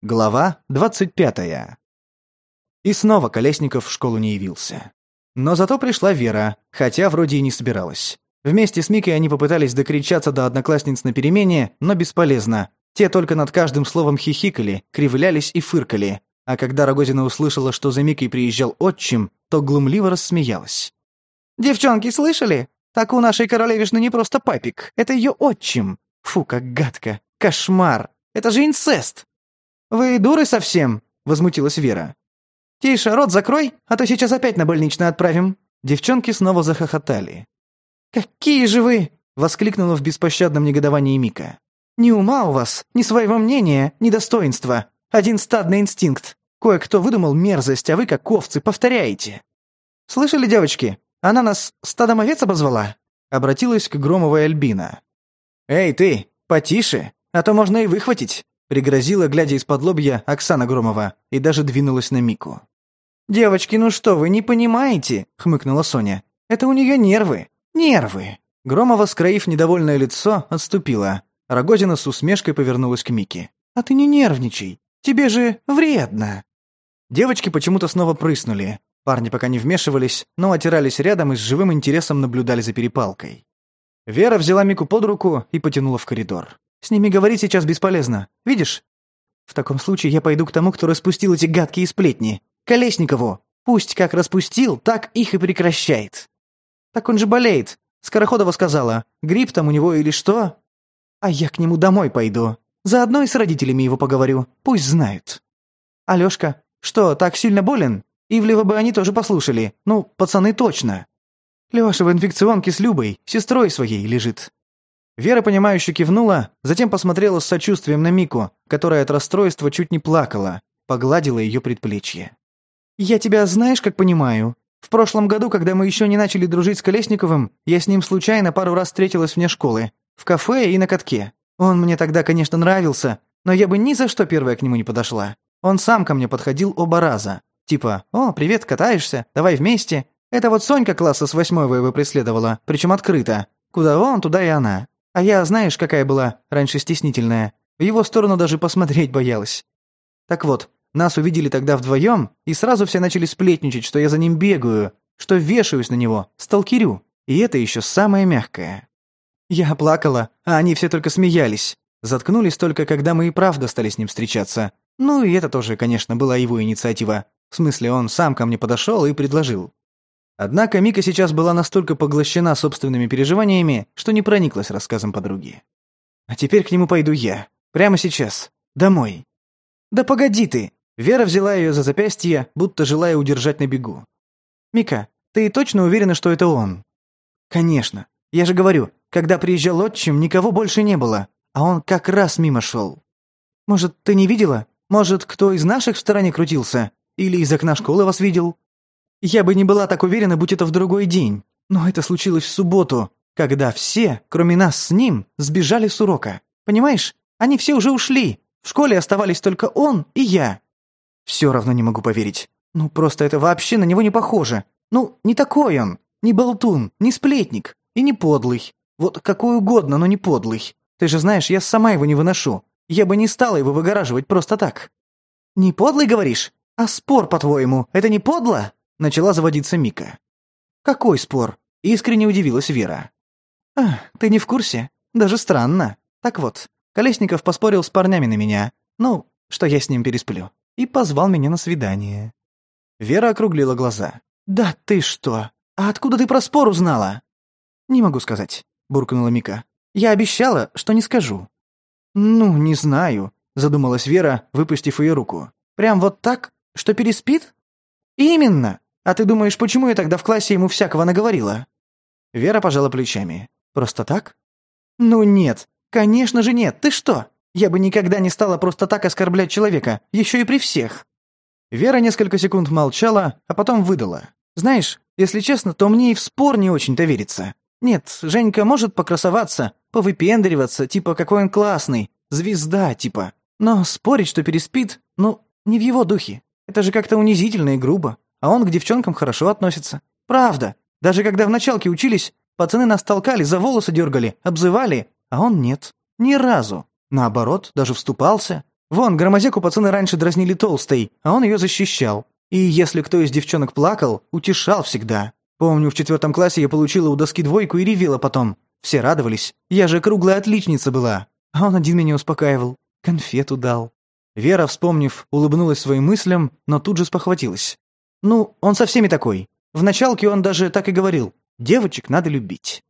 Глава 25. И снова Колесников в школу не явился. Но зато пришла Вера, хотя вроде и не собиралась. Вместе с Микой они попытались докричаться до одноклассниц на перемене, но бесполезно. Те только над каждым словом хихикали, кривлялись и фыркали. А когда Рогозина услышала, что за Микой приезжал отчим, то глумливо рассмеялась. «Девчонки, слышали? Так у нашей королевишны не просто папик, это ее отчим. Фу, как гадко. Кошмар. Это же инцест. «Вы дуры совсем?» – возмутилась Вера. «Тише, рот закрой, а то сейчас опять на больничную отправим». Девчонки снова захохотали. «Какие же вы!» – воскликнула в беспощадном негодовании Мика. «Ни ума у вас, ни своего мнения, ни достоинства. Один стадный инстинкт. Кое-кто выдумал мерзость, а вы, как овцы, повторяете». «Слышали, девочки? Она нас стадом овец обозвала?» — обратилась к Громовой Альбина. «Эй, ты, потише, а то можно и выхватить. Пригрозила, глядя из-под лобья, Оксана Громова и даже двинулась на Мику. «Девочки, ну что вы, не понимаете?» — хмыкнула Соня. «Это у нее нервы. Нервы!» Громова, скроив недовольное лицо, отступила. Рогозина с усмешкой повернулась к Мике. «А ты не нервничай. Тебе же вредно!» Девочки почему-то снова прыснули. Парни пока не вмешивались, но отирались рядом и с живым интересом наблюдали за перепалкой. Вера взяла Мику под руку и потянула в коридор. С ними говорить сейчас бесполезно. Видишь? В таком случае я пойду к тому, кто распустил эти гадкие сплетни. Колесникову. Пусть как распустил, так их и прекращает. Так он же болеет. Скороходова сказала. Грипп там у него или что? А я к нему домой пойду. Заодно и с родителями его поговорю. Пусть знают. Алёшка, что, так сильно болен? Ивлева бы они тоже послушали. Ну, пацаны точно. Лёша в инфекционке с Любой, сестрой своей, лежит. Вера, понимающе кивнула, затем посмотрела с сочувствием на Мику, которая от расстройства чуть не плакала, погладила ее предплечье. «Я тебя знаешь, как понимаю? В прошлом году, когда мы еще не начали дружить с Колесниковым, я с ним случайно пару раз встретилась вне школы, в кафе и на катке. Он мне тогда, конечно, нравился, но я бы ни за что первая к нему не подошла. Он сам ко мне подходил оба раза. Типа «О, привет, катаешься? Давай вместе». Это вот Сонька класса с восьмого его преследовала, причем открыто. Куда он, туда и она. А я, знаешь, какая была, раньше стеснительная. В его сторону даже посмотреть боялась. Так вот, нас увидели тогда вдвоем, и сразу все начали сплетничать, что я за ним бегаю, что вешаюсь на него, сталкерю. И это еще самое мягкое. Я плакала, а они все только смеялись. Заткнулись только, когда мы и правда стали с ним встречаться. Ну и это тоже, конечно, была его инициатива. В смысле, он сам ко мне подошел и предложил. Однако Мика сейчас была настолько поглощена собственными переживаниями, что не прониклась рассказом подруги. «А теперь к нему пойду я. Прямо сейчас. Домой». «Да погоди ты!» Вера взяла ее за запястье, будто желая удержать на бегу. «Мика, ты точно уверена, что это он?» «Конечно. Я же говорю, когда приезжал отчим, никого больше не было, а он как раз мимо шел. Может, ты не видела? Может, кто из наших в стороне крутился? Или из окна школы вас видел?» Я бы не была так уверена, будь это в другой день. Но это случилось в субботу, когда все, кроме нас с ним, сбежали с урока. Понимаешь? Они все уже ушли. В школе оставались только он и я. Все равно не могу поверить. Ну, просто это вообще на него не похоже. Ну, не такой он. Не болтун, не сплетник и не подлый. Вот какой угодно, но не подлый. Ты же знаешь, я сама его не выношу. Я бы не стала его выгораживать просто так. Не подлый, говоришь? А спор, по-твоему, это не подло? начала заводиться Мика. «Какой спор?» — искренне удивилась Вера. «А, ты не в курсе? Даже странно. Так вот, Колесников поспорил с парнями на меня, ну, что я с ним пересплю, и позвал меня на свидание». Вера округлила глаза. «Да ты что? А откуда ты про спор узнала?» «Не могу сказать», — буркнула Мика. «Я обещала, что не скажу». «Ну, не знаю», — задумалась Вера, выпустив ее руку. «Прям вот так, что переспит?» «Именно!» А ты думаешь, почему я тогда в классе ему всякого наговорила?» Вера пожала плечами. «Просто так?» «Ну нет. Конечно же нет. Ты что? Я бы никогда не стала просто так оскорблять человека, еще и при всех». Вера несколько секунд молчала, а потом выдала. «Знаешь, если честно, то мне и в спор не очень-то верится. Нет, Женька может покрасоваться, повыпендриваться, типа какой он классный, звезда типа. Но спорить, что переспит, ну, не в его духе. Это же как-то унизительно и грубо. А он к девчонкам хорошо относится. Правда. Даже когда в началке учились, пацаны нас толкали, за волосы дергали, обзывали, а он нет. Ни разу. Наоборот, даже вступался. Вон, громозеку пацаны раньше дразнили толстой, а он ее защищал. И если кто из девчонок плакал, утешал всегда. Помню, в четвертом классе я получила у доски двойку и ревела потом. Все радовались. Я же круглая отличница была. А он один меня успокаивал. Конфету дал. Вера, вспомнив, улыбнулась своим мыслям, но тут же спохватилась. Ну, он со всеми такой. В началке он даже так и говорил. Девочек надо любить.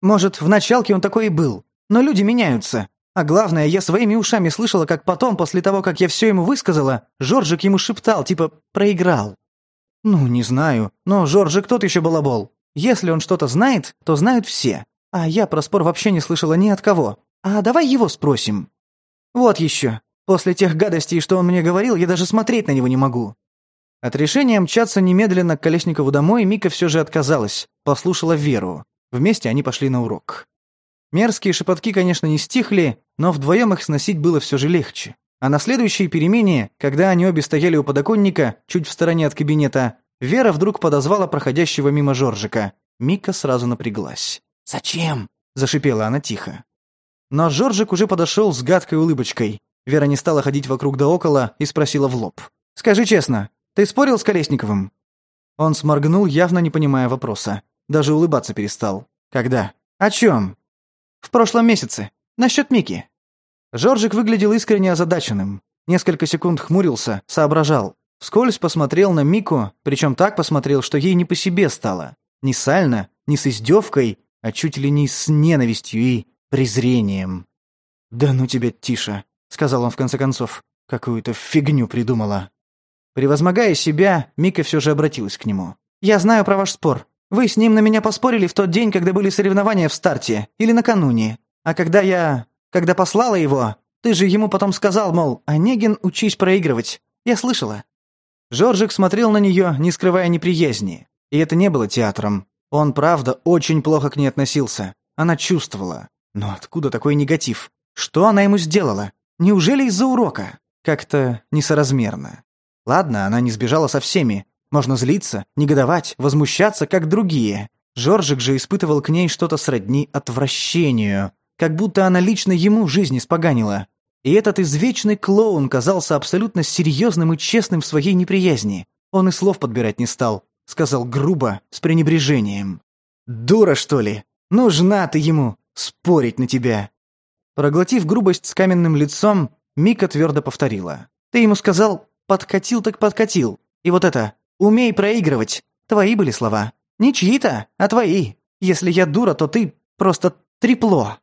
Может, в началке он такой и был. Но люди меняются. А главное, я своими ушами слышала, как потом, после того, как я все ему высказала, Жоржик ему шептал, типа «проиграл». Ну, не знаю. Но Жоржик тот еще балабол. Если он что-то знает, то знают все. А я про спор вообще не слышала ни от кого. А давай его спросим. Вот еще. После тех гадостей, что он мне говорил, я даже смотреть на него не могу. От решения мчаться немедленно к Колесникову домой Мика все же отказалась, послушала Веру. Вместе они пошли на урок. Мерзкие шепотки, конечно, не стихли, но вдвоем их сносить было все же легче. А на следующей перемене, когда они обе стояли у подоконника, чуть в стороне от кабинета, Вера вдруг подозвала проходящего мимо Жоржика. Мика сразу напряглась. «Зачем?» – зашипела она тихо. Но Жоржик уже подошел с гадкой улыбочкой. Вера не стала ходить вокруг да около и спросила в лоб. «Скажи честно, ты спорил с Колесниковым?» Он сморгнул, явно не понимая вопроса. Даже улыбаться перестал. «Когда?» «О чем?» «В прошлом месяце. Насчет Мики». Жоржик выглядел искренне озадаченным. Несколько секунд хмурился, соображал. Вскользь посмотрел на Мику, причем так посмотрел, что ей не по себе стало. ни сально, ни с издевкой, а чуть ли не с ненавистью и презрением. «Да ну тебя, тише, — сказал он в конце концов. «Какую-то фигню придумала». Превозмогая себя, Мика все же обратилась к нему. «Я знаю про ваш спор. Вы с ним на меня поспорили в тот день, когда были соревнования в старте, или накануне. А когда я... когда послала его, ты же ему потом сказал, мол, Онегин, учись проигрывать. Я слышала». Жоржик смотрел на нее, не скрывая неприязни. И это не было театром. Он, правда, очень плохо к ней относился. Она чувствовала. Но откуда такой негатив? Что она ему сделала? Неужели из-за урока? Как-то несоразмерно. Ладно, она не сбежала со всеми. Можно злиться, негодовать, возмущаться, как другие. Жоржик же испытывал к ней что-то сродни отвращению, как будто она лично ему жизнь испоганила. И этот извечный клоун казался абсолютно серьезным и честным в своей неприязни. Он и слов подбирать не стал, сказал грубо, с пренебрежением. «Дура, что ли? Нужна ты ему! Спорить на тебя!» Проглотив грубость с каменным лицом, Мика твердо повторила. «Ты ему сказал, подкатил так подкатил. И вот это «умей проигрывать» — твои были слова. Не чьи-то, а твои. Если я дура, то ты просто трепло».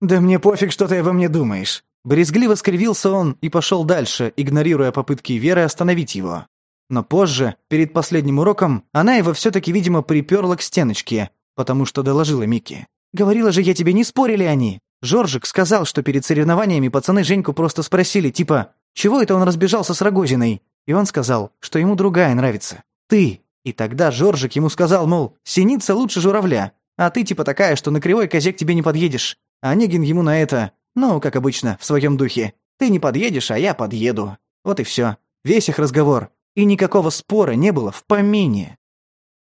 «Да мне пофиг, что ты обо мне думаешь». Брезгливо скривился он и пошел дальше, игнорируя попытки Веры остановить его. Но позже, перед последним уроком, она его все-таки, видимо, приперла к стеночке, потому что доложила Микки. «Говорила же я тебе, не спорили они!» Жоржик сказал, что перед соревнованиями пацаны Женьку просто спросили, типа чего это он разбежался с Рогозиной? И он сказал, что ему другая нравится. Ты. И тогда Жоржик ему сказал, мол, синица лучше журавля, а ты типа такая, что на кривой козе к тебе не подъедешь. А Негин ему на это, ну, как обычно, в своем духе. Ты не подъедешь, а я подъеду. Вот и все. Весь их разговор. И никакого спора не было в помине.